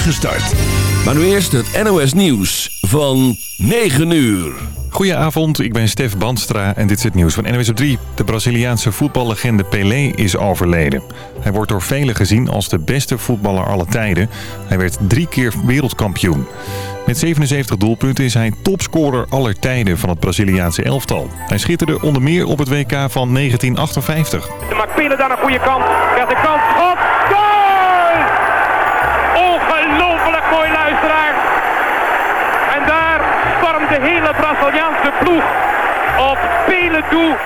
start. Maar nu eerst het NOS Nieuws van 9 uur. Goedenavond, ik ben Stef Bandstra en dit is het nieuws van NWS op 3. De Braziliaanse voetballegende Pelé is overleden. Hij wordt door velen gezien als de beste voetballer aller tijden. Hij werd drie keer wereldkampioen. Met 77 doelpunten is hij topscorer aller tijden van het Braziliaanse elftal. Hij schitterde onder meer op het WK van 1958. Maakt Pelen daar een goede kant. Krijgt de kant. Schot. Hele Braziliaanse ploeg op Pelen toe.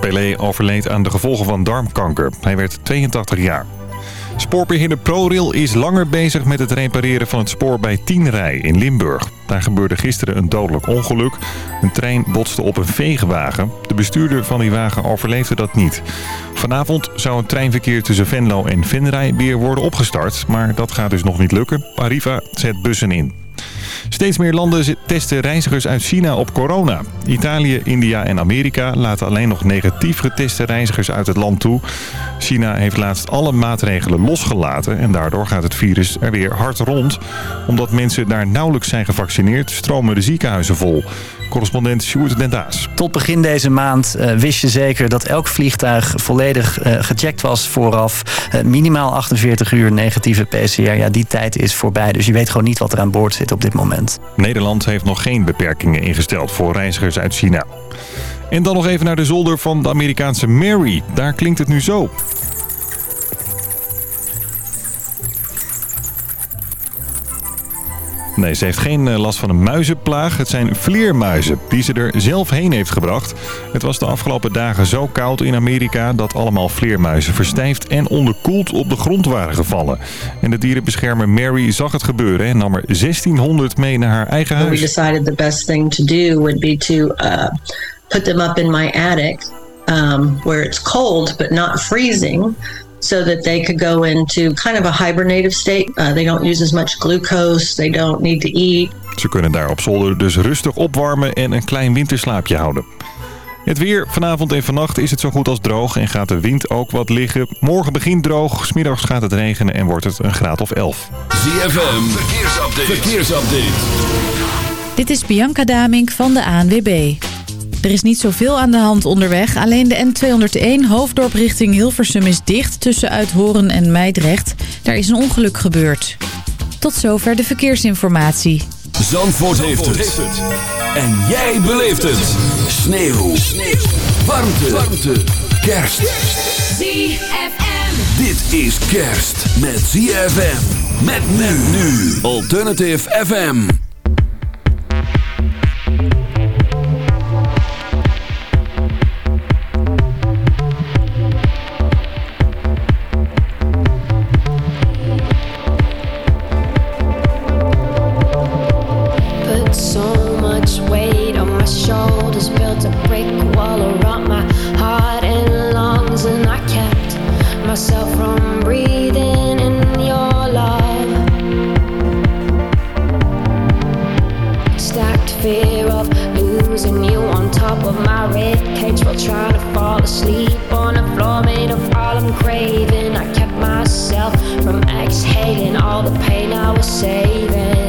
Pelé overleed aan de gevolgen van darmkanker. Hij werd 82 jaar. Spoorbeheerder ProRail is langer bezig met het repareren van het spoor bij Tienrij in Limburg. Daar gebeurde gisteren een dodelijk ongeluk. Een trein botste op een veegwagen. De bestuurder van die wagen overleefde dat niet. Vanavond zou het treinverkeer tussen Venlo en Venray weer worden opgestart. Maar dat gaat dus nog niet lukken. Arriva zet bussen in. Steeds meer landen testen reizigers uit China op corona. Italië, India en Amerika laten alleen nog negatief geteste reizigers uit het land toe. China heeft laatst alle maatregelen losgelaten en daardoor gaat het virus er weer hard rond. Omdat mensen daar nauwelijks zijn gevaccineerd, stromen de ziekenhuizen vol. Correspondent Sjoerd Den Daas. Tot begin deze maand uh, wist je zeker dat elk vliegtuig volledig uh, gecheckt was vooraf. Uh, minimaal 48 uur negatieve PCR. Ja, die tijd is voorbij. Dus je weet gewoon niet wat er aan boord zit op dit moment. Nederland heeft nog geen beperkingen ingesteld voor reizigers uit China. En dan nog even naar de zolder van de Amerikaanse Mary. Daar klinkt het nu zo. Nee, ze heeft geen last van een muizenplaag. Het zijn vleermuizen die ze er zelf heen heeft gebracht. Het was de afgelopen dagen zo koud in Amerika... dat allemaal vleermuizen verstijfd en onderkoeld op de grond waren gevallen. En de dierenbeschermer Mary zag het gebeuren... en nam er 1600 mee naar haar eigen huis. We decided the best thing to do would be to uh, put them up in my attic... Um, where it's cold but not freezing... so that they could go into kind of a hibernative state. Uh, they don't use as much glucose. They don't need to eat. Ze kunnen daar op zolder dus rustig opwarmen en een klein winterslaapje houden. Het weer. Vanavond en vannacht is het zo goed als droog en gaat de wind ook wat liggen. Morgen begint droog, smiddags gaat het regenen en wordt het een graad of 11. ZFM, verkeersupdate. verkeersupdate. Dit is Bianca Damink van de ANWB. Er is niet zoveel aan de hand onderweg. Alleen de N201 hoofddorp richting Hilversum is dicht tussen Uithoren en Meidrecht. Daar is een ongeluk gebeurd. Tot zover de verkeersinformatie. Zandvoort, heeft, het. En jij beleeft het. Sneeuw. Sneeuw. Warmte. Warmte. Kerst. ZFM. Dit is kerst met ZFM. Met men nu. Alternative FM. Myself from breathing in your love. Stacked fear of losing you on top of my rib cage while trying to fall asleep on a floor made of all I'm craving. I kept myself from exhaling all the pain I was saving.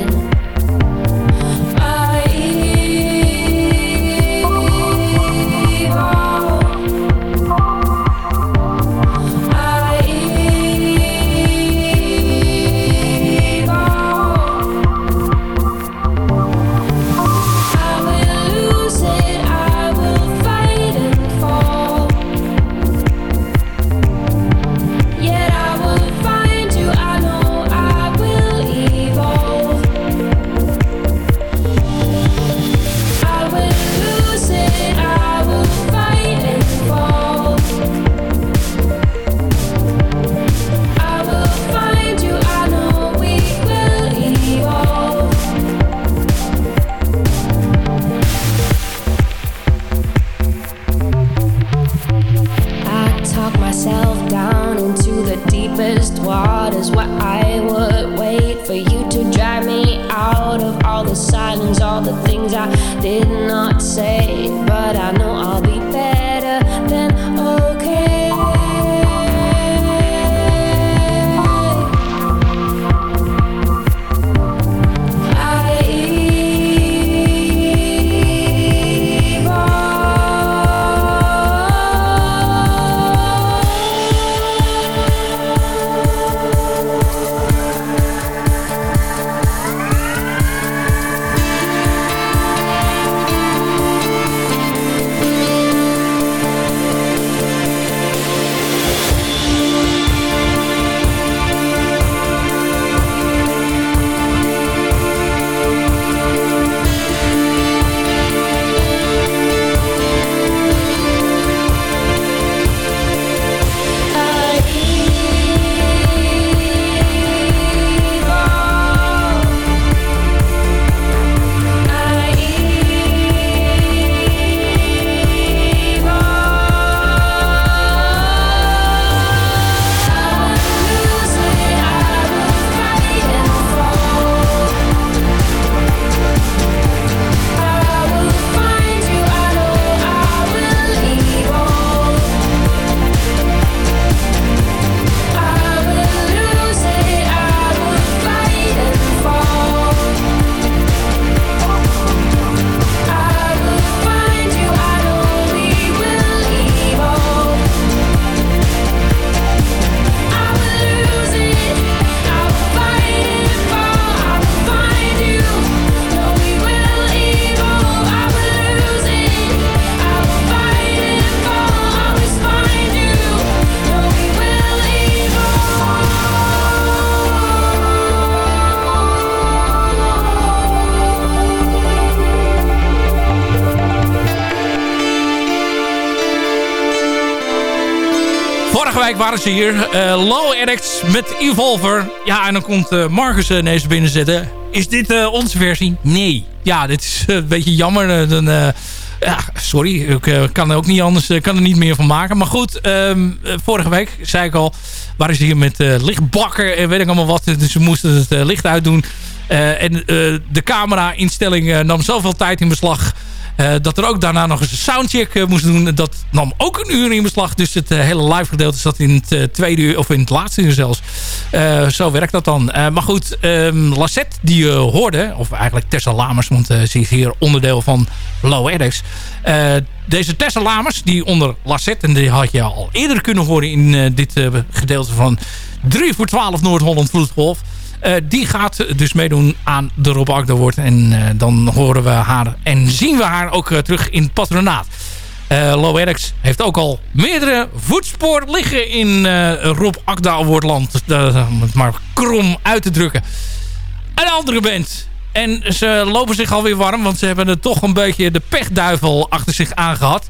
Waren ze hier. Uh, Low Addicts met Evolver. Ja, en dan komt uh, Marcus uh, ineens binnenzetten. Is dit onze versie? Nee. Ja, dit is een beetje jammer. dan, ja, sorry, ik kan er ook niet anders, kan er niet meer van maken. Maar goed, um, vorige week, zei ik al, waren ze hier met lichtbakken en weet ik allemaal wat. Dus ze moesten het licht uitdoen. en de camera-instelling nam zoveel tijd in beslag dat er ook daarna nog eens een soundcheck uh, moest doen. Dat nam ook een uur in beslag. Dus het uh, hele live gedeelte zat in het tweede uur, of in het laatste uur zelfs. zo werkt dat dan. maar goed, um, Lassette die je hoorde, of eigenlijk Tessa Lamers, want ze is hier onderdeel van Low Addicts. deze Tessa Lamers, die onder Lassette, en die had je al eerder kunnen horen in dit gedeelte van 3 voor 12 Noord-Holland Vloedgolf. Uh, die gaat dus meedoen aan de Rob Agda wordt. En uh, dan horen we haar en zien we haar ook uh, terug in het patronaat. Low Eric's heeft ook al meerdere voetsporen liggen in Rob Agda Awardland. om het maar krom uit te drukken. Een andere band. En ze lopen zich alweer warm, want ze hebben er toch een beetje de pechduivel achter zich aangehad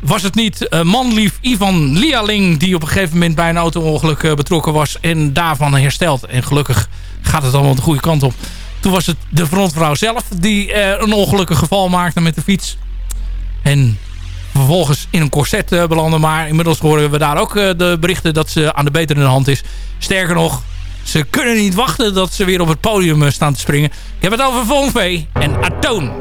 was het niet manlief Ivan Lialing... die op een gegeven moment bij een auto-ongeluk betrokken was... en daarvan hersteld. En gelukkig gaat het allemaal de goede kant op. Toen was het de frontvrouw zelf die uh, een ongelukkig geval maakte met de fiets. En vervolgens in een corset belandde. Maar inmiddels horen we daar ook de berichten dat ze aan de betere hand is. Sterker nog, ze kunnen niet wachten dat ze weer op het podium staan te springen. Ik heb het over Von V en Atoon.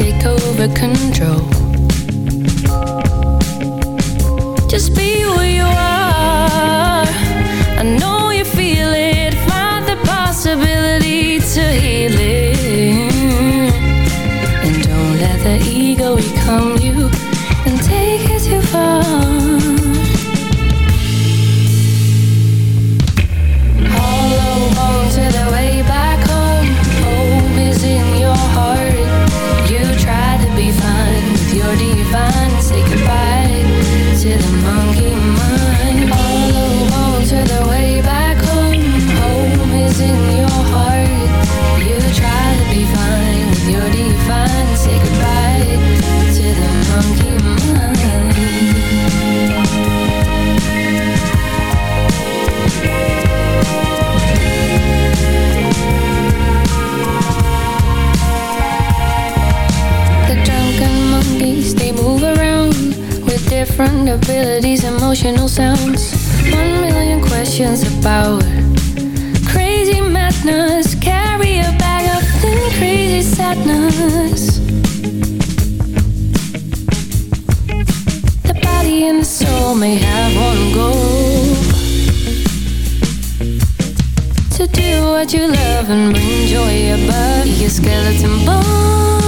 Take over control. Different abilities, emotional sounds. One million questions about crazy madness. Carry a bag of thin, crazy sadness. The body and the soul may have one goal to do what you love and bring joy above your skeleton bones.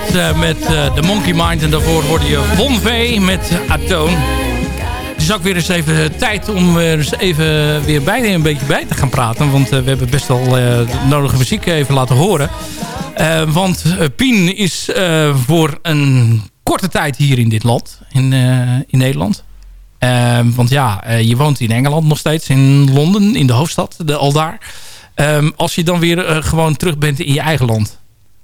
Eh, met eh, The Monkey Mind. En daarvoor hoorde je Von V met Atoon. Het is ook weer eens even tijd om er eens even weer bij een beetje bij te gaan praten. Want eh, we hebben best wel de nodige muziek even laten horen. Want Pien is voor een korte tijd hier in dit land. In, in Nederland. Want ja, je woont in Engeland nog steeds. In Londen, in de hoofdstad. De, al daar. Ehm, als je dan weer gewoon terug bent in je eigen land.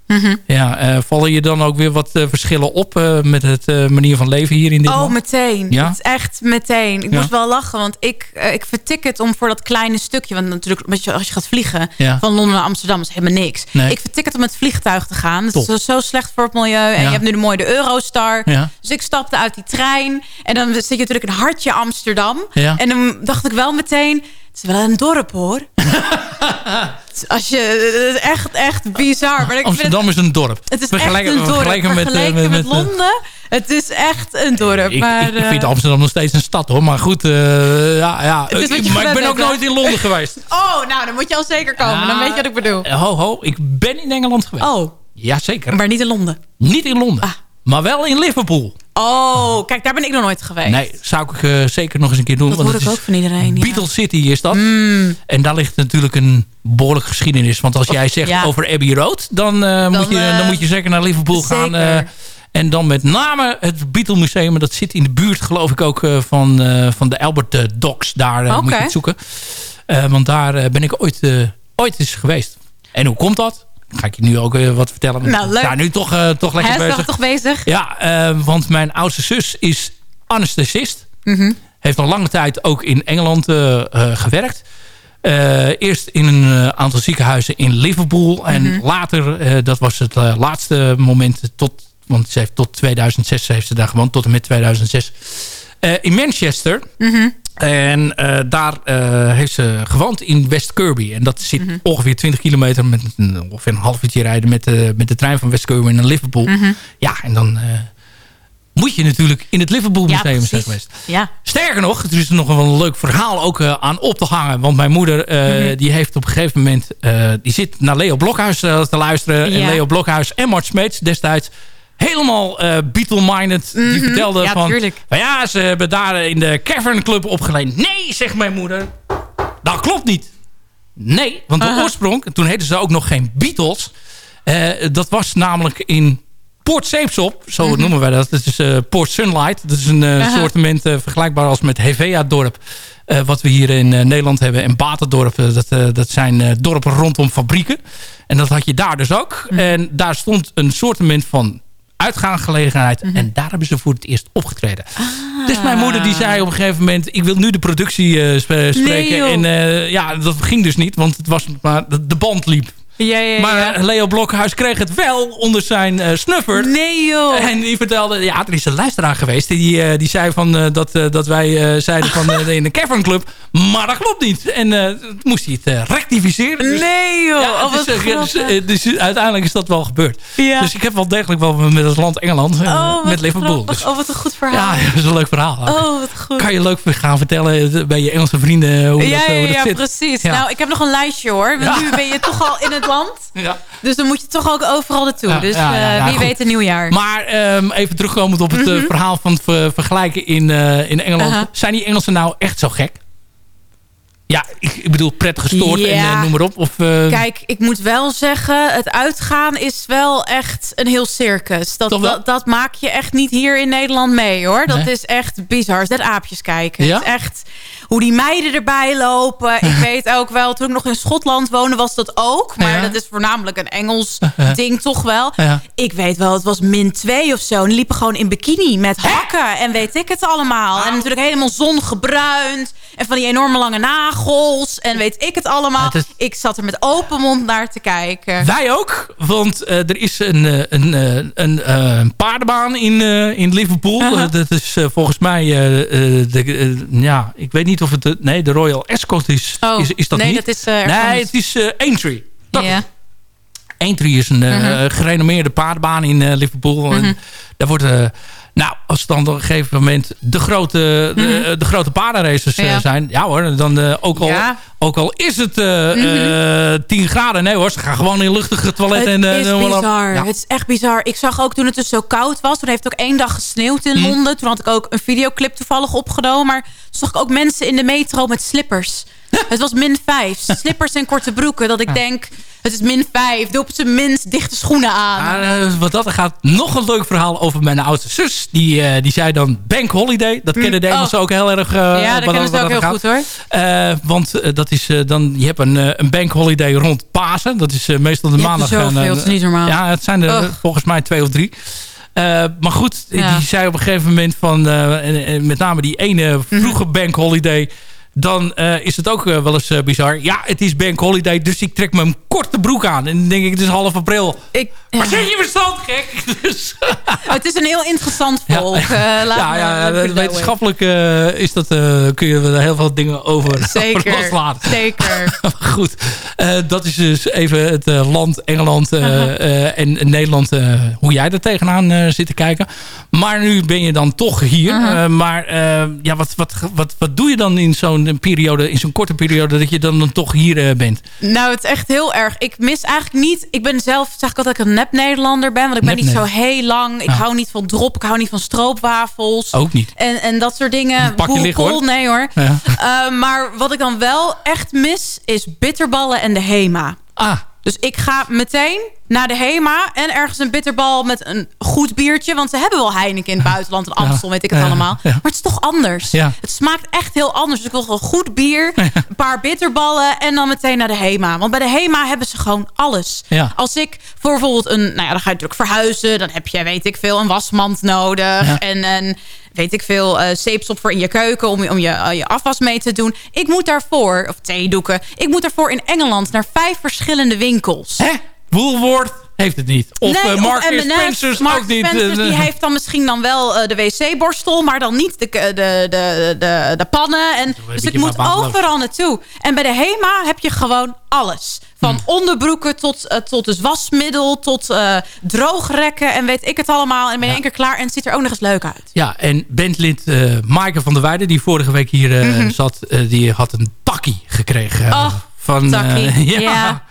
Mhm. Ja, eh, vallen je dan ook weer wat eh, verschillen op eh, met het manier van leven hier in dit Oh, land? meteen. Ja? Het is echt meteen. Ik Ja. moest wel lachen, want ik, ik vertik het om voor dat kleine stukje... want natuurlijk als je, als je gaat vliegen Ja. van Londen naar Amsterdam... is helemaal niks. Nee. Ik vertik het om met het vliegtuig te gaan. Het Top. is zo slecht voor het milieu. En je hebt nu de mooie de Eurostar. Dus ik stapte uit die trein. En dan zit je natuurlijk in hartje Amsterdam. En dan dacht ik wel meteen... Het is wel een dorp, hoor. Als je, het is echt, echt bizar. Maar ik vind Amsterdam is een dorp. het is Vergelijken- echt een dorp. vergeleken met, eh, met, met, eh, Londen. Het is echt een dorp. Ik, maar, ik, ik vind eh, Amsterdam nog steeds een stad hoor. Maar goed, ja, ja. Je maar ik ben ook nooit in Londen geweest. Oh, nou, dan moet je al zeker komen. Dan weet je wat ik bedoel. Ho, ho, ik ben in Engeland geweest. Oh, Jazeker. maar niet in Londen. Niet in Londen. Ah. Maar wel in Liverpool. Oh, kijk, daar ben ik nog nooit geweest. Nee, zou ik eh, zeker nog eens een keer doen. Dat want hoor ik ook van iedereen. ja. Beatles City is dat. Mm. En daar ligt natuurlijk een behoorlijke geschiedenis. Want als jij zegt ja. over Abbey Road... Dan, eh, moet je, eh, dan moet je zeker naar Liverpool gaan. zeker. eh, en dan met name het Beatle Museum. Dat zit in de buurt geloof ik ook van, van de Albert Docks. Daar moet je het zoeken. Want daar ben ik ooit, ooit eens geweest. En hoe komt dat? Ga ik je nu ook weer wat vertellen. Nou, leuk. nu toch, eh, toch lekker Hij is bezig. toch, bezig? Ja, eh, want mijn oudste zus is anesthesist. Mhm. Heeft al lange tijd ook in Engeland eh, gewerkt. Eerst in een aantal ziekenhuizen in Liverpool. En Mhm. later, dat was het laatste moment tot... Want ze heeft tot 2006 heeft ze daar gewoond. Tot en met 2006. Eh, in Manchester. Mhm. En eh, daar eh, heeft ze gewoond in West Kirby. En dat zit Mhm. ongeveer 20 kilometer... met een, ongeveer een half uurtje rijden met de, met de trein van West Kirby naar Liverpool. Mhm. Ja, en dan... moet je natuurlijk in het Liverpool Ja, Museum zijn geweest. Ja. Sterker nog, er is nog wel een leuk verhaal ook aan op te hangen. Want mijn moeder, die heeft op een gegeven moment... die zit naar Leo Blokhuis te luisteren. En. Leo Blokhuis en Mart Smeets destijds... Helemaal eh Beatle-minded. Die Mhm. vertelde Ja, van... tuurlijk. Ja, ze hebben daar in de Cavern Club opgeleend. Nee, zegt mijn moeder. Dat klopt niet. Nee, want de Aha. oorsprong... en Toen heten ze ook nog geen Beatles. eh, dat was namelijk in Port Zeepsop. Zo Mhm. noemen wij dat. Dat is eh, Port Sunlight. Dat is een Aha. soortement vergelijkbaar als met Hevea-dorp. wat we hier in Nederland hebben. En Batendorp. dat, dat zijn dorpen rondom fabrieken. En dat had je daar dus ook. Mhm. En daar stond een soortement van uitgaansgelegenheid. Mhm. En daar hebben ze voor het eerst opgetreden. Ah. Dus mijn moeder die zei op een gegeven moment... ik wil nu de productie eh, sp- spreken. en eh, ja, dat ging dus niet. Want het was maar, de, band liep. Ja, ja, Maar ja. eh, Leo Blokhuis kreeg het wel onder zijn eh snuffer. Nee joh. En die vertelde, ja, er is een luisteraar geweest. Die, die zei van, dat, dat wij zeiden van in de Cavern Club. Maar dat klopt niet. En toen moest hij het eh, rectificeren. Dus, Nee joh. ja, oh, dus, eh, dus, dus uiteindelijk is dat wel gebeurd. Ja. Dus ik heb wel degelijk wel met het land Engeland. oh, met Liverpool. Dus, Oh, wat een goed ja, verhaal. dat is een leuk verhaal. Oh, wat goed. Kan je leuk gaan vertellen bij je Engelse vrienden hoe ja, dat, ja, hoe dat ja, zit? precies. Ja. Nou, ik heb nog een lijstje hoor. Want Ja. nu ben je toch al in het land. Ja. Dus dan moet je toch ook overal naartoe. Ja, dus ja, ja, ja, wie goed. weet een nieuwjaar. Maar ehm, even terugkomend op het Mhm. verhaal van het ver- vergelijken in, in Engeland. Zijn die Engelsen nou echt zo gek? Ja, ik, ik bedoel prettig gestoord en eh, noem maar op. Of, eh, Kijk, ik moet wel zeggen, het uitgaan is wel echt een heel circus. Dat, dat, dat maak je echt niet hier in Nederland mee, hoor. Dat Nee? is echt bizar. Net aapjes kijken. Ja? Het is echt hoe die meiden erbij lopen. Ik weet ook wel, toen ik nog in Schotland woonde, was dat ook. Maar Ja. dat is voornamelijk een Engels ding toch wel. Ja. Ik weet wel, het was min 2 of zo. En die liepen gewoon in bikini met hakken en weet ik het allemaal. En natuurlijk helemaal zongebruind. En van die enorme lange nagels. En weet ik het allemaal. Het is- Ik zat er met open mond naar te kijken. Wij ook, want eh, er is een, eh, een, eh, een, een paardenbaan in, in Liverpool. Dat is volgens mij, de, ja, ik weet niet of het, de, nee, de Royal Ascot is, Oh, is, is dat nee, niet. dat is, eh, nee, het is eh Aintree. Dat. Aintree is een eh, Mhm. gerenommeerde paardenbaan in Liverpool. Mhm. En daar wordt, nou, als het dan op een gegeven moment de grote, de, eh, de grote paardenraces eh, Mhm. Ja. zijn. Ja hoor, dan eh, ook, al, Ja. ook al is het Mhm. eh, 10 graden. Nee hoor, ze gaan gewoon in luchtige toiletten. Het en, is bizar. Ja. Het is echt bizar. Ik zag ook toen het dus zo koud was. Toen heeft het ook één dag gesneeuwd in Mhm. Londen. Toen had ik ook een videoclip toevallig opgenomen. Maar zag ik ook mensen in de metro met slippers. Het was min 5. Slippers en korte broeken. Dat ik denk, het is min 5. Doe op zijn minst dichte schoenen aan. Eh, wat dat er gaat, nog een leuk verhaal over mijn oudste zus. Die, eh, die zei dan Bank Holiday. Dat kennen de Oh. Engelsen ook heel erg. eh, ja, dat kennen ze ook heel gaat. goed hoor. Want dat is dan, je hebt een, een bank holiday rond Pasen. Dat is meestal de Je maandag. zoveel, en, het is niet normaal. Ja, het zijn er volgens mij twee of drie. Maar goed, Ja. die zei op een gegeven moment van... en, en met name die ene Mhm. vroege bank holiday... dan eh, is het ook eh, wel eens eh, bizar. Ja, het is bank holiday, dus ik trek mijn korte broek aan. En dan denk ik, het is half april. Ik, Maar ja. zit je verstand, gek? Dus, Het is een heel interessant Ja. volk. Laat ja, ja, belowen. wetenschappelijk is dat, kun je er heel veel dingen over, Zeker, loslaten. zeker. Goed, dat is dus even het land Engeland en Nederland, hoe jij er tegenaan zit te kijken. Maar nu ben je dan toch hier. Maar ja, wat, wat, wat, wat doe je dan in zo'n periode, in zo'n korte periode, dat je dan, dan toch hier eh, bent? Nou, het is echt heel erg. Ik mis eigenlijk niet... Ik ben zelf, zeg ik altijd, dat ik een nep-Nederlander ben. Want ik ben niet zo heel lang. Ik Ja. hou niet van drop. Ik hou niet van stroopwafels. Ook niet. En, en dat soort dingen. Pak je Cool, liggen, cool. hoor. Nee hoor. Ja. Eh, maar wat ik dan wel echt mis, is bitterballen en de Hema. Ah, Dus ik ga meteen naar de Hema en ergens een bitterbal met een goed biertje. Want ze hebben wel Heineken in het buitenland en Amstel, weet ik het allemaal. Maar het is toch anders. Het smaakt echt heel anders. Dus ik wil gewoon goed bier, een paar bitterballen en dan meteen naar de Hema. Want bij de Hema hebben ze gewoon alles. Als ik voor bijvoorbeeld een... Nou ja, dan ga je natuurlijk verhuizen. Dan heb je, weet ik veel, een wasmand nodig. En een, weet ik veel, zeepsop voor in je keuken... om, om je, eh, je afwas mee te doen. Ik moet daarvoor, of theedoeken... ik moet daarvoor in Engeland naar vijf verschillende winkels. hè? Woolworth, heeft het niet. Of Nee, eh, Mark. Spencers Mark ook niet. Spencers, eh, die heeft dan misschien dan wel eh, de wc-borstel, maar dan niet de, de, de, de, de pannen. En, dus ik moet overal naartoe. En bij de HEMA heb je gewoon alles. Van onderbroeken tot, eh, tot dus wasmiddel, tot eh, droogrekken en weet ik het allemaal. En ben je één keer klaar en het ziet er ook nog eens leuk uit. Ja, en bandlid eh Maaike van der Weijden, die vorige week hier eh, Mhm. zat, eh, die had een takkie gekregen. eh, Oh, van, takkie. eh, ja. Ja.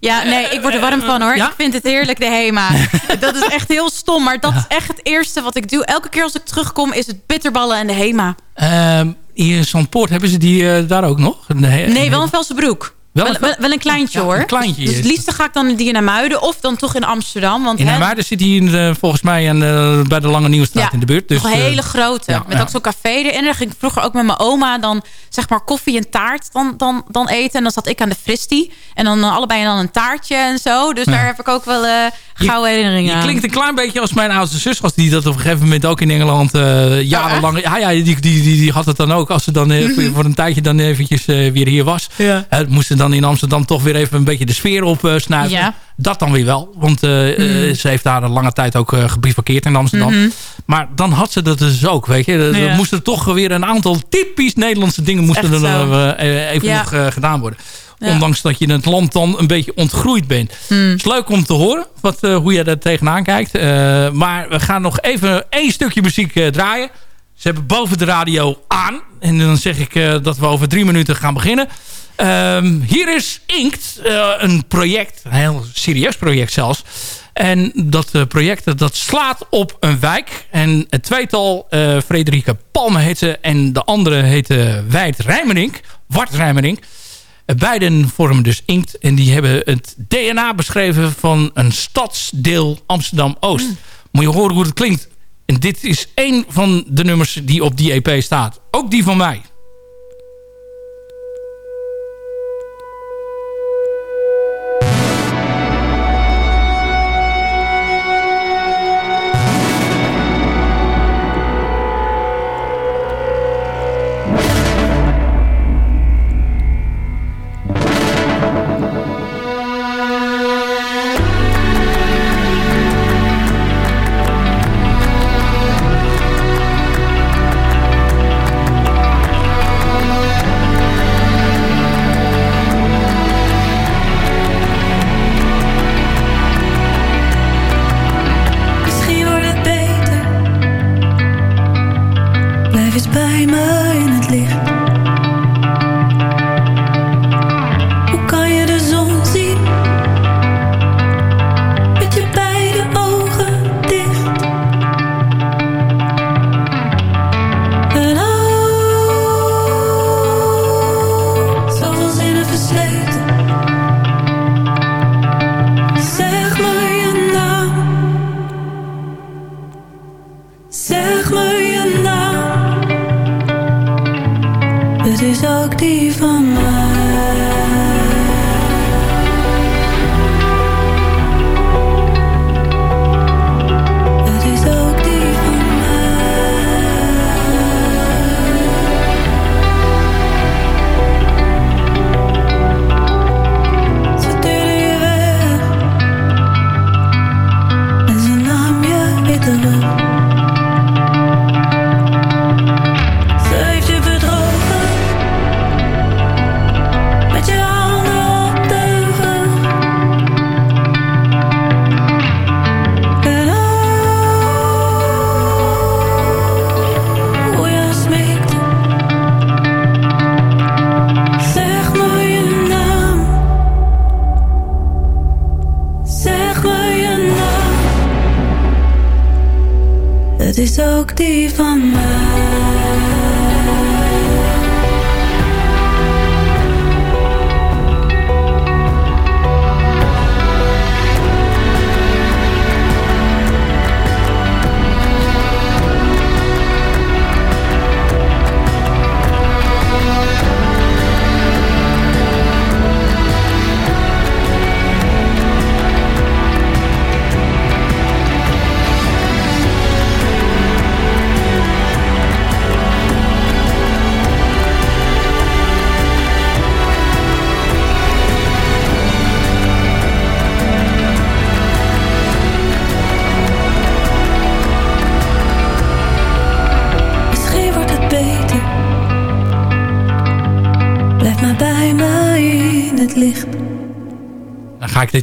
Ja, nee, ik word er warm van hoor. Ja? Ik vind het heerlijk, de HEMA. dat is echt heel stom, maar dat is echt het eerste wat ik doe. Elke keer als ik terugkom is het bitterballen en de HEMA. Ehm, hier in Zandpoort hebben ze die eh, daar ook nog? Nee, Nee, wel een Velsenbroek. Wel Wel, een- wel, wel een kleintje Ja, hoor. een kleintje Dus het liefste ga ik dan die in Muiden of dan toch in Amsterdam. Want In hè, Hermuiden zit hij eh, volgens mij aan, eh, bij de Lange Nieuwstraat Ja, in de buurt. Dus, nog een eh, hele grote. ja, met ook zo'n café erin. Daar ging ik vroeger ook met mijn oma dan zeg maar koffie en taart dan, dan, dan eten. En dan zat ik aan de fristie. En dan eh, allebei dan een taartje en zo. Dus daar heb ik ook wel gouden herinneringen Je klinkt een klein beetje als mijn oudste zus was. Die dat op een gegeven moment ook in Engeland eh, jarenlang... ja, ja die, die, die, die had het dan ook. Als ze dan eh, voor, voor een tijdje dan eventjes eh, weer hier was. Ja. Eh, moesten dan in Amsterdam toch weer even een beetje de sfeer opsnuiven. Ja. Dat dan weer wel. Want eh, ze heeft daar een lange tijd ook gebivakkeerd in Amsterdam. Mhm. Maar dan had ze dat dus ook, weet je. Er- Ja. Er moesten toch weer een aantal typisch Nederlandse dingen... moesten er even nog gedaan worden. Ja. Ondanks dat je in het land dan een beetje ontgroeid bent. Hmm. Het is leuk om te horen wat, eh, hoe jij daar tegenaan kijkt. Eh, maar we gaan nog even één stukje muziek eh, draaien. Ze hebben boven de radio aan. En dan zeg ik dat we over drie minuten gaan beginnen. Ehm, hier is Inkt, een project, een heel serieus project zelfs. En dat project dat slaat op een wijk. En het tweetal, Frederike Palme heet ze. En de andere heette Wijd Rijmerink. Wart Rijmerink. Beiden vormen dus Inkt. En die hebben het DNA beschreven van een stadsdeel Amsterdam-Oost. Moet je horen hoe het klinkt. En dit is één van de nummers die op die EP staat. Ook die van mij.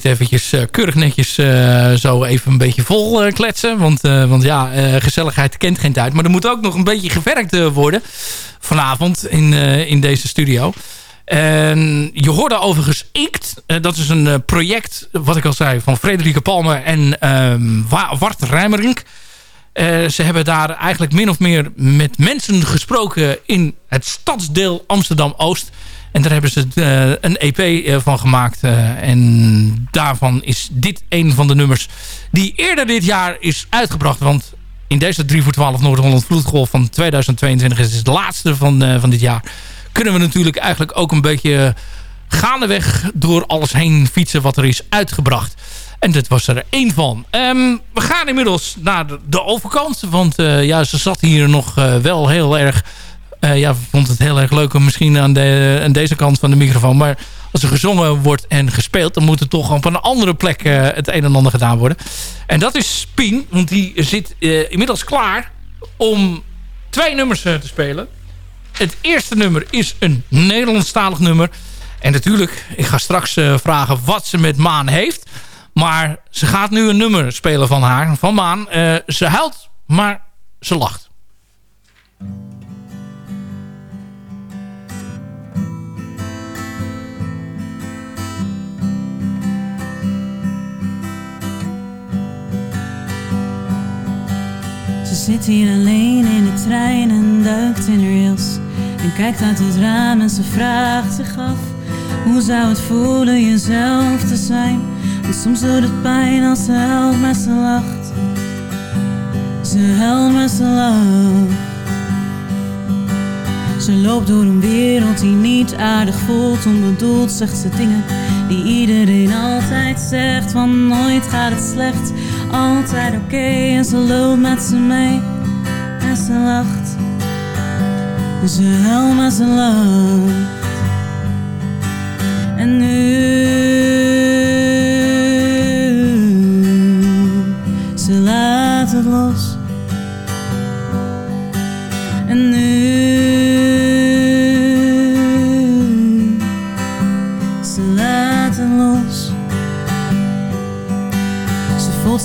Dit eventjes uh, keurig netjes uh, zo even een beetje vol uh, kletsen. Want, want ja, gezelligheid kent geen tijd. Maar er moet ook nog een beetje gewerkt worden vanavond in, in deze studio. En je hoorde overigens Inkt. dat is een project, wat ik al zei, van Frederike Palmer en ehm, Wart Rijmerink. ze hebben daar eigenlijk min of meer met mensen gesproken in het stadsdeel Amsterdam-Oost. En daar hebben ze uh, een EP uh, van gemaakt. Uh, en daarvan is dit een van de nummers die eerder dit jaar is uitgebracht. Want in deze 3 voor 12 Noord-Holland Vloedgolf van 2022 is het laatste van, van dit jaar. Kunnen we natuurlijk eigenlijk ook een beetje gaandeweg door alles heen fietsen wat er is uitgebracht. En dit was er één van. Um, we gaan inmiddels naar de, overkant. Want ja, ze zat hier nog wel heel erg uh, ja, vond het heel erg leuk om misschien aan, de, aan deze kant van de microfoon. Maar als er gezongen wordt en gespeeld... dan moet er toch op een andere plek uh, het een en ander gedaan worden. En dat is Pien. Want die zit uh, inmiddels klaar om twee nummers te spelen. Het eerste nummer is een Nederlandstalig nummer. En natuurlijk, ik ga straks vragen wat ze met Maan heeft. Maar ze gaat nu een nummer spelen van haar, van Maan. ze huilt, maar ze lacht. Zit hier alleen in de trein en duikt in rails. En kijkt uit het raam en ze vraagt zich af: Hoe zou het voelen jezelf te zijn? En soms doet het pijn als ze huilt, maar ze lacht. Ze huilt, maar ze lacht. Ze loopt door een wereld die niet aardig voelt. Onbedoeld zegt ze dingen die iedereen altijd zegt. Van nooit gaat het slecht altijd oké en ze loopt met ze mee en ze lacht. Ze huilt maar ze lacht. En nu,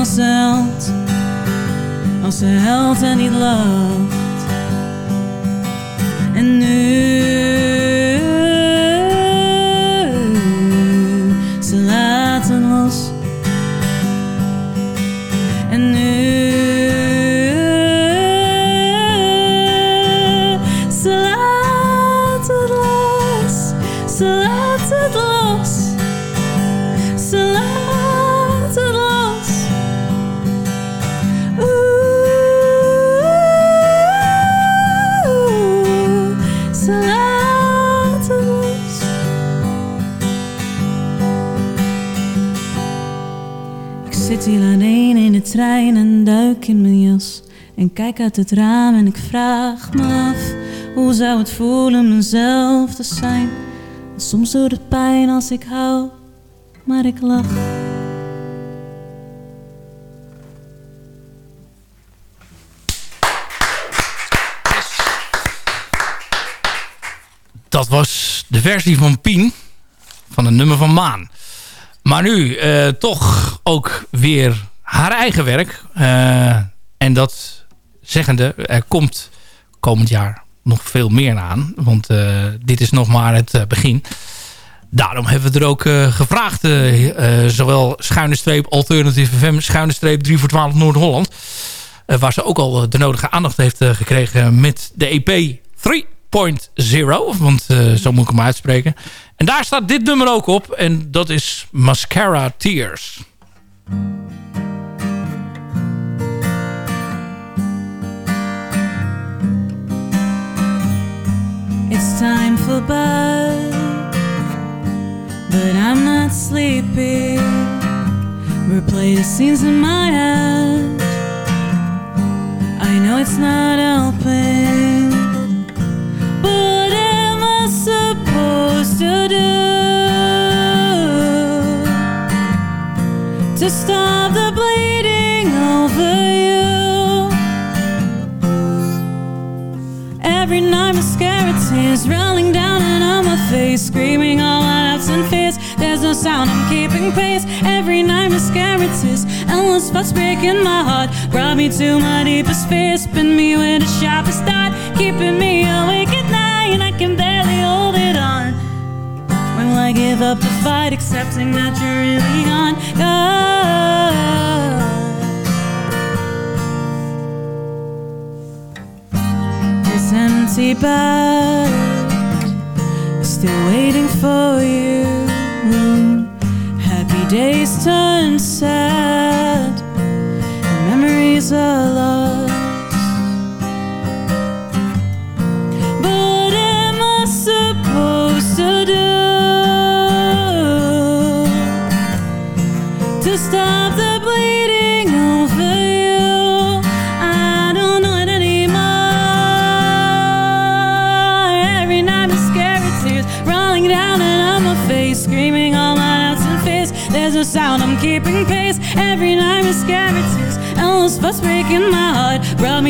als huilt, als ze huilt en niet lacht. En nu, in mijn jas. En kijk uit het raam en ik vraag me af Hoe zou het voelen mezelf te zijn Soms doet het pijn als ik hou Maar ik lach Dat was de versie van Pien van een nummer van Maan. Maar nu eh, toch ook weer haar eigen werk. Eh, en dat zeggende, er komt komend jaar nog veel meer aan. Want eh, dit is nog maar het eh, begin. Daarom hebben we er ook gevraagd. zowel schuine streep Alternative FM, schuine streep 3 voor 12 Noord-Holland. waar ze ook al de nodige aandacht heeft gekregen met de EP 3.0. Want zo moet ik hem uitspreken. En daar staat dit nummer ook op. En dat is Mascara Tears. It's time for bed, but I'm not sleepy. Replay the scenes in my head. I know it's not helping. But what am I supposed to do to stop the bleeding tears rolling down and on my face Screaming all my doubts and fears. There's no sound, I'm keeping pace. Every night mascara tears Endless spots breaking my heart. Brought me to my deepest fears Spin me with the sharpest dart Keeping me awake at night And I can barely hold it on. When will I give up the fight Accepting that you're really gone? This empty is still waiting for you. Happy days turn sad, and memories are lost.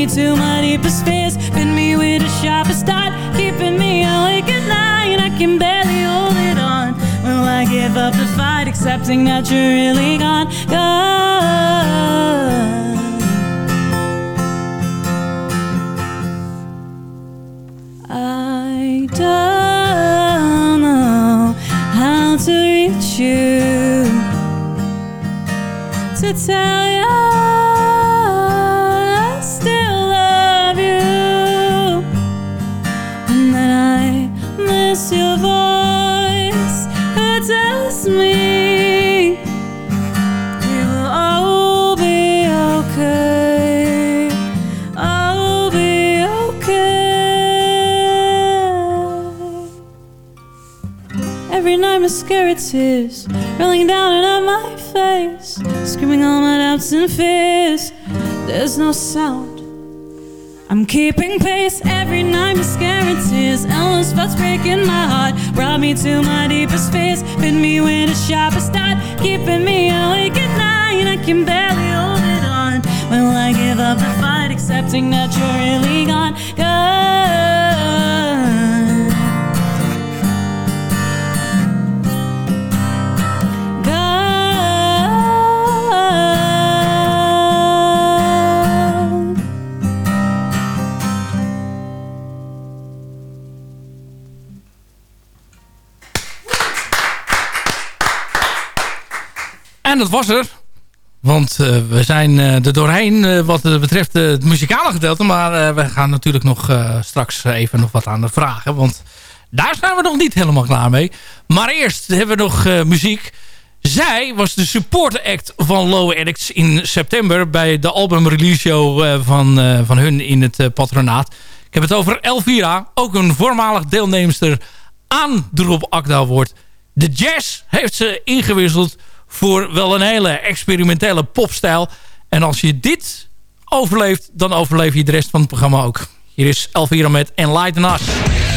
Me to my deepest fears, been me with the sharpest dart, keeping me awake at night, I can barely hold it on. Will I give up the fight, accepting that you're really gone, gone? Dat was er. Want eh, we zijn eh, er doorheen eh, wat betreft het muzikale gedeelte. Maar we gaan natuurlijk nog straks even nog wat aan de vragen. Want daar zijn we nog niet helemaal klaar mee. Maar eerst hebben we nog muziek. Zij was de support act van Low Addicts in september... bij de album release show van, van hun in het patronaat. Ik heb het over Elvira. Ook een voormalig deelnemster aan de Rob Akda Award. De jazz heeft ze ingewisseld voor wel een hele experimentele popstijl. En als je dit overleeft, dan overleef je de rest van het programma ook. Hier is Elvira met Enlighten Us.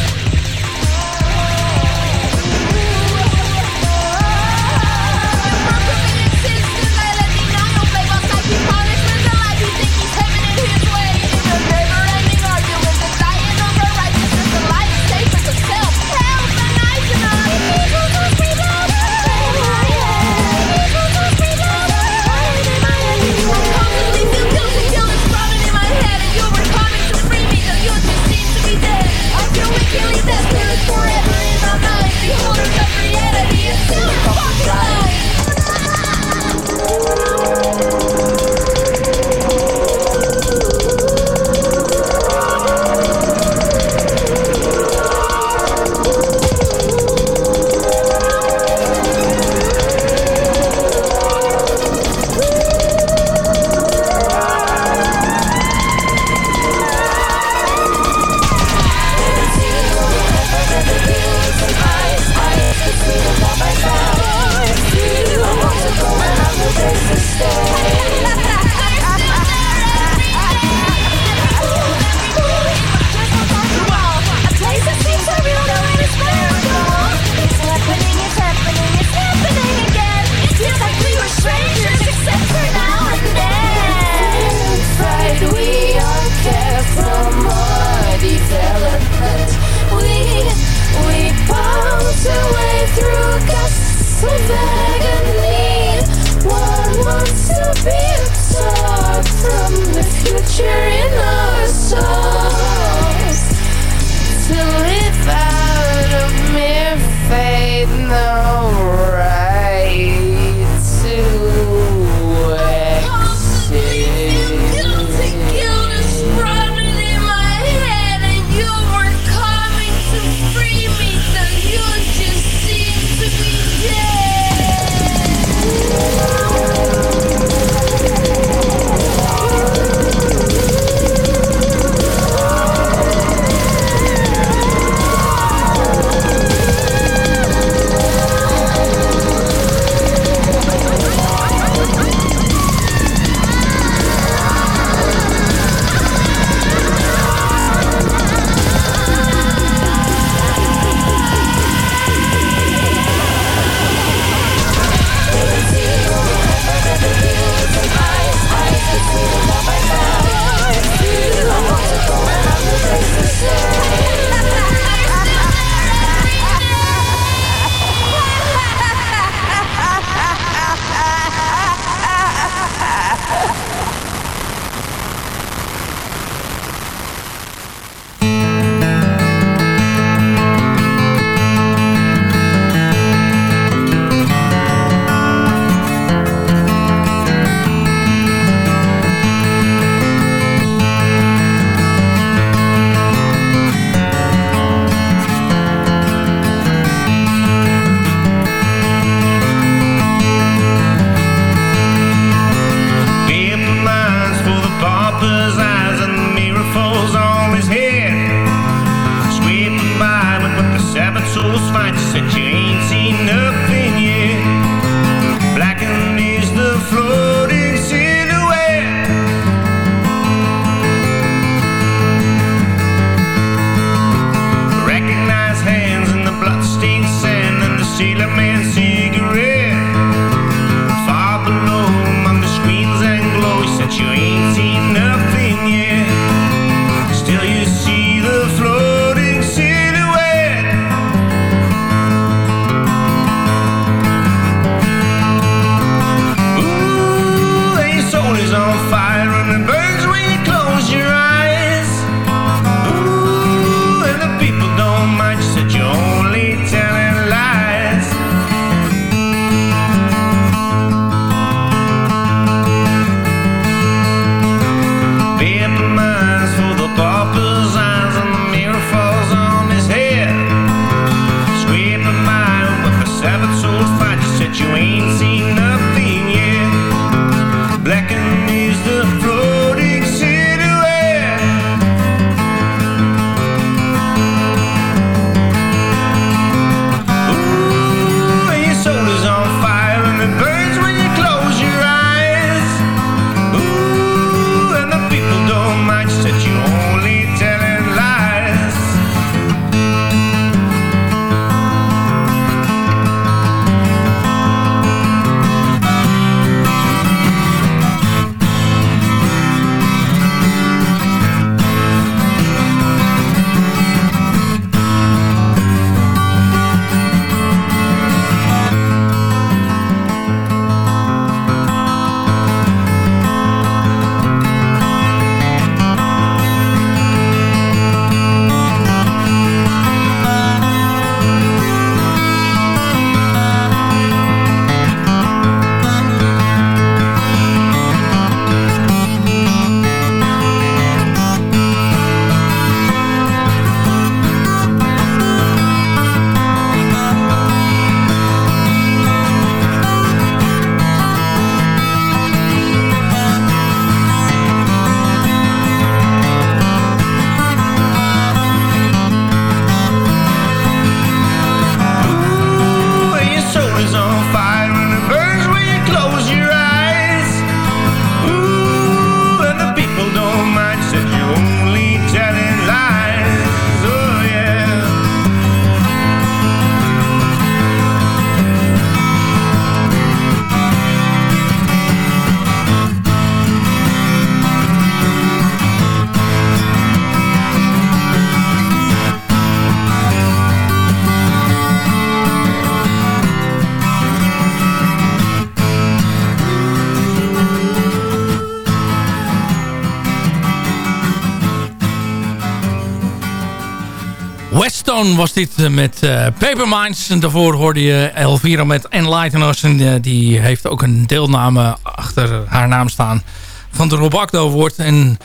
Stone was dit eh, met uh, Paper Minds. En daarvoor hoorde je Elvira met Enlighten Us. En uh, die heeft ook een deelname achter haar naam staan van de Rob. En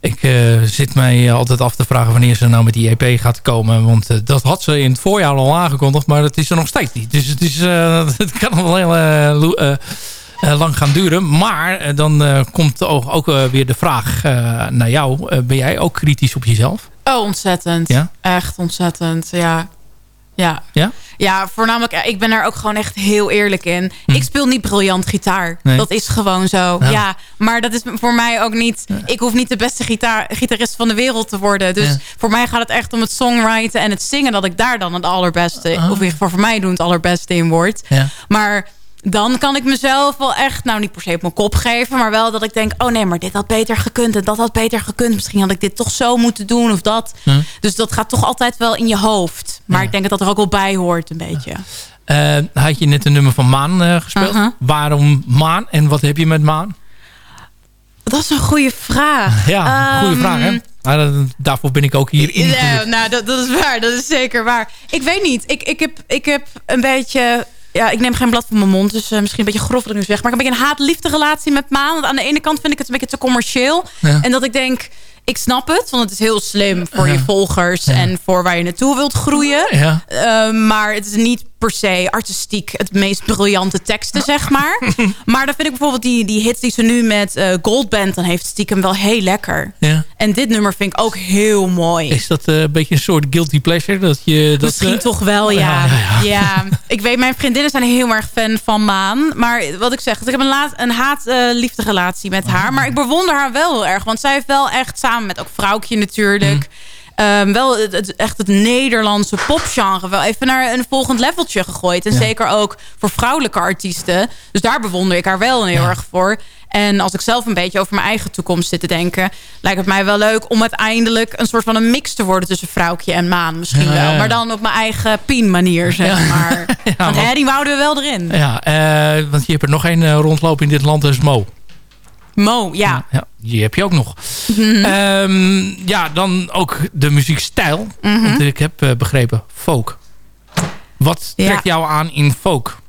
ik zit mij altijd af te vragen wanneer ze nou met die EP gaat komen. Want dat had ze in het voorjaar al aangekondigd. Maar het is er nog steeds niet. Dus het, is, het kan wel heel lang gaan duren. Maar dan komt ook, ook weer de vraag naar jou. ben jij ook kritisch op jezelf? Oh, ontzettend. Ja? Echt ontzettend, ja. Ja. Ja? Ja, voornamelijk, ik ben er ook gewoon echt heel eerlijk in. Hm. Ik speel niet briljant gitaar. Nee. Dat is gewoon zo. Ja. Ja. maar dat is voor mij ook niet... Ik hoef niet de beste gitaar, gitarist van de wereld te worden. Dus Ja. voor mij gaat het echt om het songwriten en het zingen... dat ik daar dan het allerbeste, Ah. of in ieder geval voor mij doen het allerbeste in word. Ja. Maar dan kan ik mezelf wel echt, nou niet per se op mijn kop geven... maar wel dat ik denk, oh nee, maar dit had beter gekund... en dat had beter gekund. Misschien had ik dit toch zo moeten doen of dat. Hm. Dus dat gaat toch altijd wel in je hoofd. Maar ik denk dat dat er ook wel bij hoort een beetje. Eh, had je net een nummer van Maan eh, gespeeld. Uh-huh. Waarom Maan en wat heb je met Maan? Dat is een goede vraag. Ja, goede Ehm, vraag hè. Maar dat- daarvoor ben ik ook hier in. Ja, nou, dat, dat is waar. Dat is zeker waar. Ik weet niet. Ik, ik, heb, ik heb een beetje... Ja, ik neem geen blad van mijn mond. Dus eh, misschien een beetje grof wat ik nu zeg. Maar ik heb een beetje een haat-liefde relatie met Maan. Want aan de ene kant vind ik het een beetje te commercieel. Ja. En dat ik denk... Ik snap het, want het is heel slim voor je volgers... en voor waar je naartoe wilt groeien. Ja. Eh, maar het is niet per se artistiek het meest briljante teksten, zeg maar. maar dan vind ik bijvoorbeeld die, die hits die ze nu met eh Goldband... dan heeft stiekem wel heel lekker. Ja. En dit nummer vind ik ook heel mooi. Is dat eh, een beetje een soort guilty pleasure? Dat je, dat, Misschien eh, toch wel, ja. ja, ja, Ja, ik weet, mijn vriendinnen zijn heel erg fan van Maan. Maar wat ik zeg, ik heb een, laat, een haat-liefde relatie met haar. Maar ik bewonder haar wel heel erg. Want zij heeft wel echt samen met ook Vrouwtje natuurlijk... ehm, wel het, het- echt het Nederlandse popgenre wel even naar een volgend leveltje gegooid. En Ja. zeker ook voor vrouwelijke artiesten. Dus daar bewonder ik haar wel heel erg voor. En als ik zelf een beetje over mijn eigen toekomst zit te denken... lijkt het mij wel leuk om uiteindelijk een soort van een mix te worden... tussen Vrouwtje en Maan misschien Ja, wel. Maar dan op mijn eigen Pien manier, zeg maar. want hè, die wouden we wel erin. Ja, eh, want je hebt er nog één eh, rondlopen in dit land, dat is Mo. Mo, ja. Ja, die heb je ook nog. Mhm. Ehm, ja, dan ook de muziekstijl. Mhm. Want ik heb eh, begrepen, folk. Wat Ja. trekt jou aan in folk?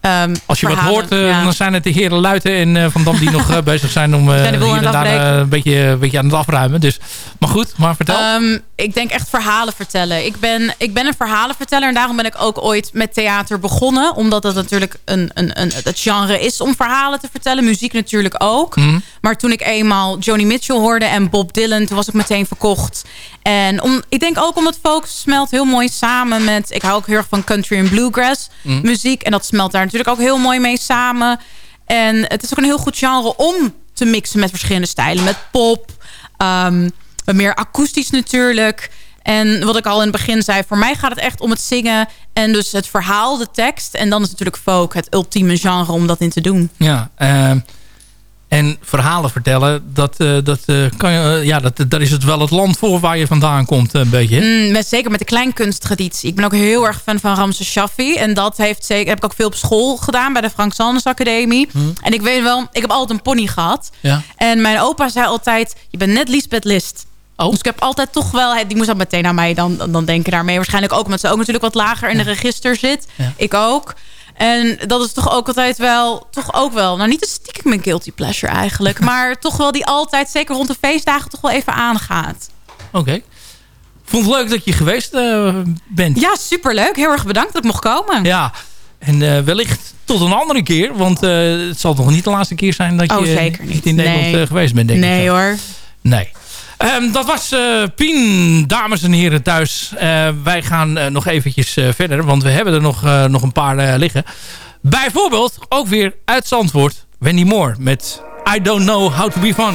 Ehm, Als je wat hoort, eh, ja. dan zijn het de heren Luiten en eh, Van Dam die nog eh, bezig zijn om aan en daar een, beetje, een beetje aan het afruimen. Dus, maar goed, maar vertel. Ehm, ik denk echt verhalen vertellen. Ik ben, ik ben een verhalenverteller en daarom ben ik ook ooit met theater begonnen. Omdat het natuurlijk een, een, een, het genre is om verhalen te vertellen. Muziek natuurlijk ook. Mhm. Maar toen ik eenmaal Joni Mitchell hoorde en Bob Dylan, toen was ik meteen verkocht. En om, ik denk ook omdat folk smelt heel mooi samen met... Ik hou ook heel erg van country en bluegrass Mhm. muziek. En dat smelt daar natuurlijk ook heel mooi mee samen. En het is ook een heel goed genre om te mixen met verschillende stijlen. Met pop, ehm, meer akoestisch natuurlijk. En wat ik al in het begin zei, voor mij gaat het echt om het zingen... en dus het verhaal, de tekst. En dan is natuurlijk folk het ultieme genre om dat in te doen. Ja, ehm, en verhalen vertellen, dat, eh, dat, eh, kan je, eh, ja, dat, daar is het wel het land voor waar je vandaan komt, een beetje. Mm, met, zeker met de kleinkunsttraditie. Ik ben ook heel erg fan van Ramses Shaffi. En dat heeft zeker, heb ik ook veel op school gedaan bij de Frank Sanders Academie. En ik weet wel, ik heb altijd een pony gehad. Ja. En mijn opa zei altijd, je bent net Lisbeth List. Oh. Dus ik heb altijd toch wel, die moest dan meteen aan mij dan, dan denken daarmee. Waarschijnlijk ook omdat ze ook natuurlijk wat lager in de register zit. Ja. Ik ook. En dat is toch ook altijd wel, toch ook wel, nou niet een stiekem mijn guilty pleasure eigenlijk. maar toch wel die altijd, zeker rond de feestdagen, toch wel even aangaat. Oké. Vond het leuk dat je geweest eh, bent. Ja, superleuk. Heel erg bedankt dat ik mocht komen. Ja, en eh, wellicht tot een andere keer. Want eh, het zal toch niet de laatste keer zijn dat Oh, je niet. in Nederland Nee. geweest bent, denk ik. Nee hoor. Nee. Ehm, dat was eh, Pien, dames en heren thuis. Eh, wij gaan eh, nog eventjes verder, want we hebben er nog, nog een paar liggen. Bijvoorbeeld, ook weer uit Zandvoort, Wendy Moore met I Don't Know How To Be Fun.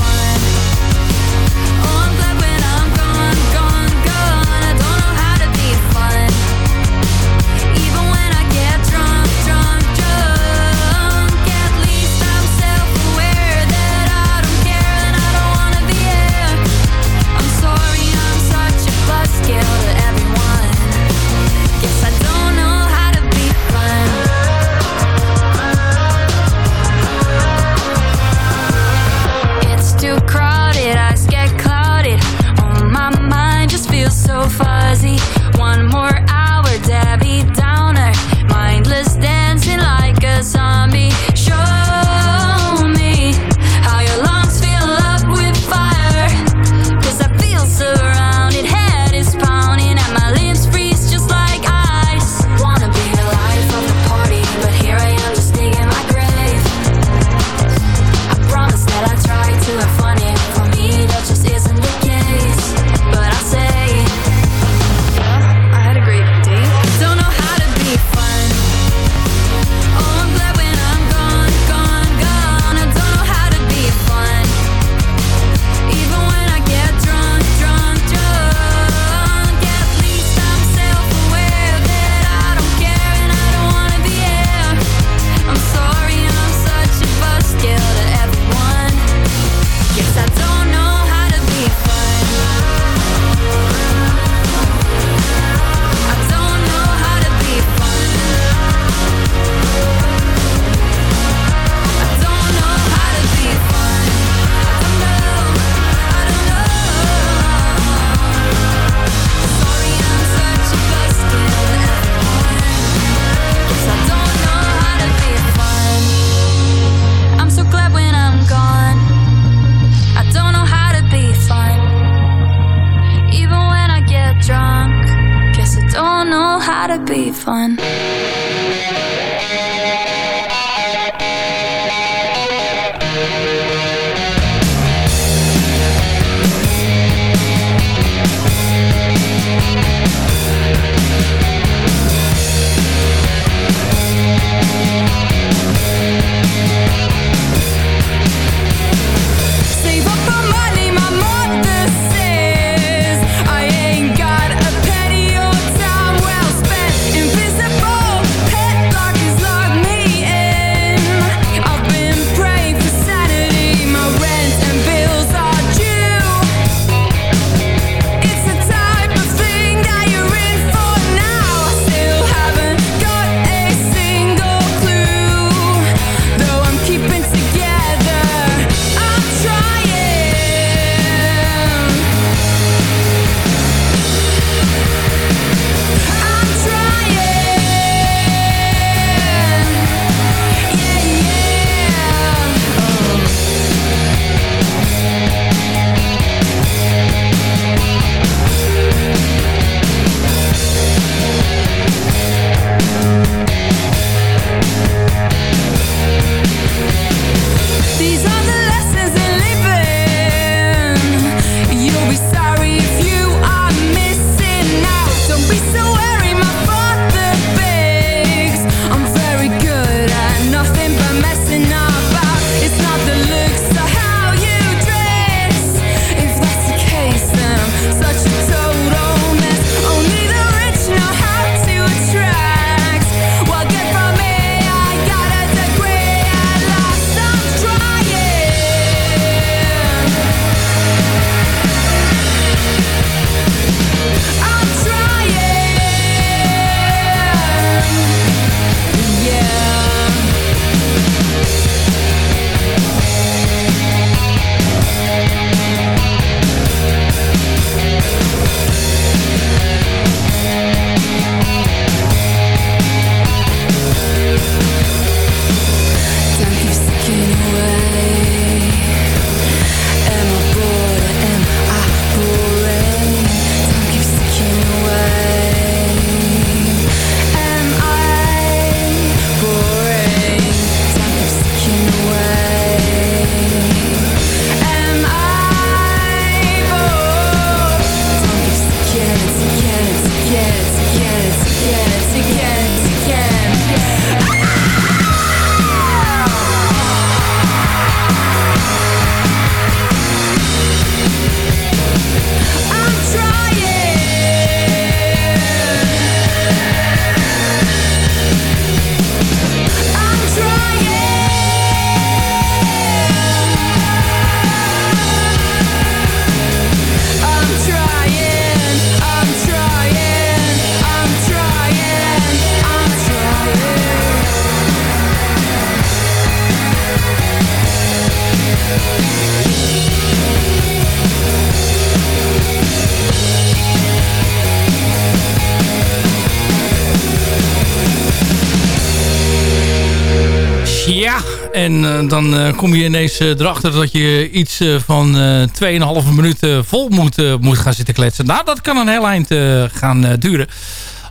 dan eh, kom je ineens eh, erachter dat je iets eh, van eh 2,5 minuten vol moet, eh, moet gaan zitten kletsen. Nou, dat kan een heel eind eh, gaan eh, duren.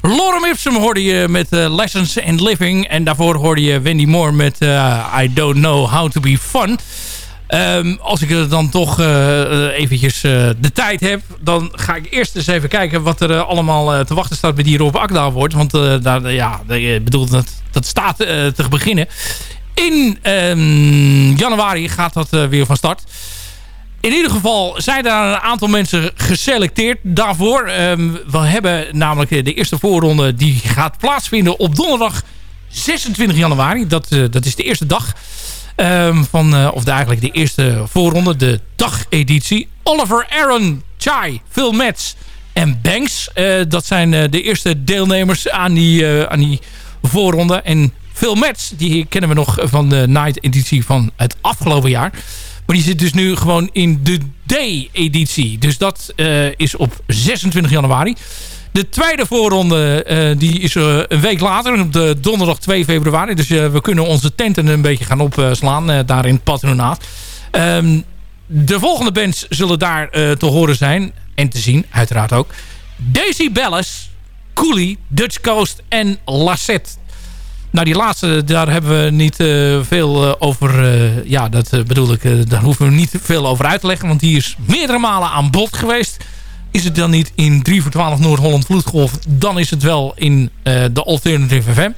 Lorem Ipsum hoorde je met eh, Lessons in Living. En daarvoor hoorde je Wendy Moore met eh, I Don't Know How To Be Fun. Ehm, als ik dan toch eh, eh, eventjes eh, de tijd heb... dan ga ik eerst eens even kijken wat er eh, allemaal eh, te wachten staat bij die Rob Akda wordt. Want eh, daar, ja, bedoel, dat, dat staat eh, te beginnen. In ehm, januari gaat dat eh, weer van start. In ieder geval zijn daar een aantal mensen geselecteerd daarvoor. Ehm, we hebben namelijk eh, de eerste voorronde die gaat plaatsvinden op donderdag 26 januari. Dat, eh, dat is de eerste dag ehm, van, of eigenlijk de eerste voorronde, de dageditie. Oliver Aaron, Chai, Phil Metz en Banks. Dat zijn de eerste deelnemers aan die, aan die voorronde. En Phil Metz, die kennen we nog van de night editie van het afgelopen jaar. Maar die zit dus nu gewoon in de D-editie. Dus dat eh, is op 26 januari. De tweede voorronde eh, die is eh, een week later, op de donderdag 2 februari. Dus we kunnen onze tenten een beetje gaan opslaan daar in het patronaat. Ehm, de volgende bands zullen daar te horen zijn en te zien, uiteraard ook. Daisy Bellis, Cooley, Dutch Coast en Lassette. Nou, die laatste, daar hebben we niet uh, veel uh, over... Uh, ja, dat bedoel ik, daar hoeven we niet veel over uit te leggen. Want die is meerdere malen aan bod geweest. Is het dan niet in 3 voor 12 Noord-Holland Vloedgolf... dan is het wel in de Alternative FM.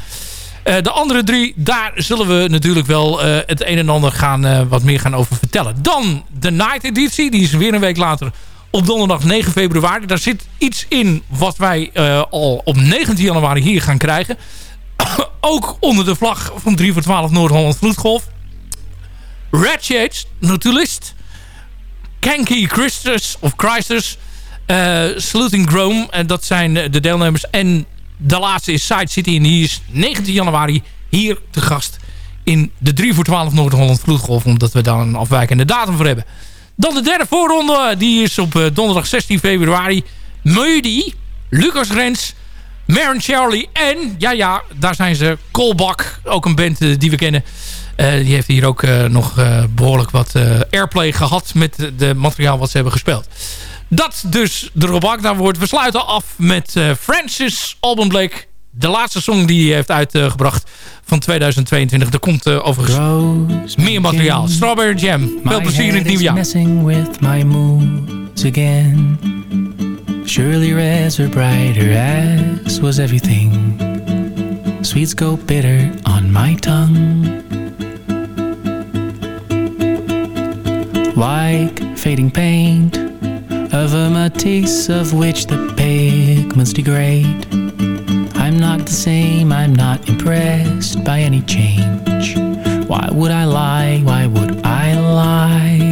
de andere drie, daar zullen we natuurlijk wel het een en ander gaan, wat meer gaan over vertellen. Dan de Night Editie, die is weer een week later op donderdag 9 februari. Daar zit iets in wat wij al op 19 januari hier gaan krijgen ook onder de vlag van 3 voor 12 Noord-Holland Vloedgolf. Red Shades, Notulist. Kanky Christus of Christus. Uh, Saluting Chrome. En dat zijn de deelnemers. En de laatste is Side City. En die is 19 januari hier te gast. In de 3 voor 12 Noord-Holland Vloedgolf. Omdat we daar een afwijkende datum voor hebben. Dan de derde voorronde. Die is op donderdag 16 februari. Meudi. Lucas Rens. Maren Charlie en, ja ja, daar zijn ze, Kolbak, ook een band uh, die we kennen. Uh, die heeft hier ook uh, nog behoorlijk wat airplay gehad met de materiaal wat ze hebben gespeeld. Dat dus de Robak daar wordt. We sluiten af met Francis Alban Blake. De laatste song die hij heeft uitgebracht van 2022. Er komt overigens meer materiaal. Strawberry Jam. Veel plezier in het nieuwe jaar. Surely reds were brighter, as was everything. Sweets go bitter on my tongue. Like fading paint of a Matisse of which the pigments degrade. I'm not the same, I'm not impressed by any change. Why would I lie? Why would I lie?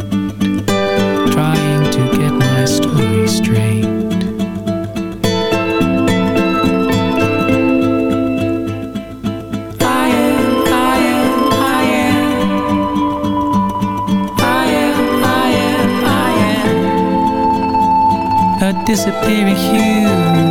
trying to get my story straight. I am, I am, I am. I am, I am, I am. A disappearing hue